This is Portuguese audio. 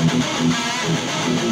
Música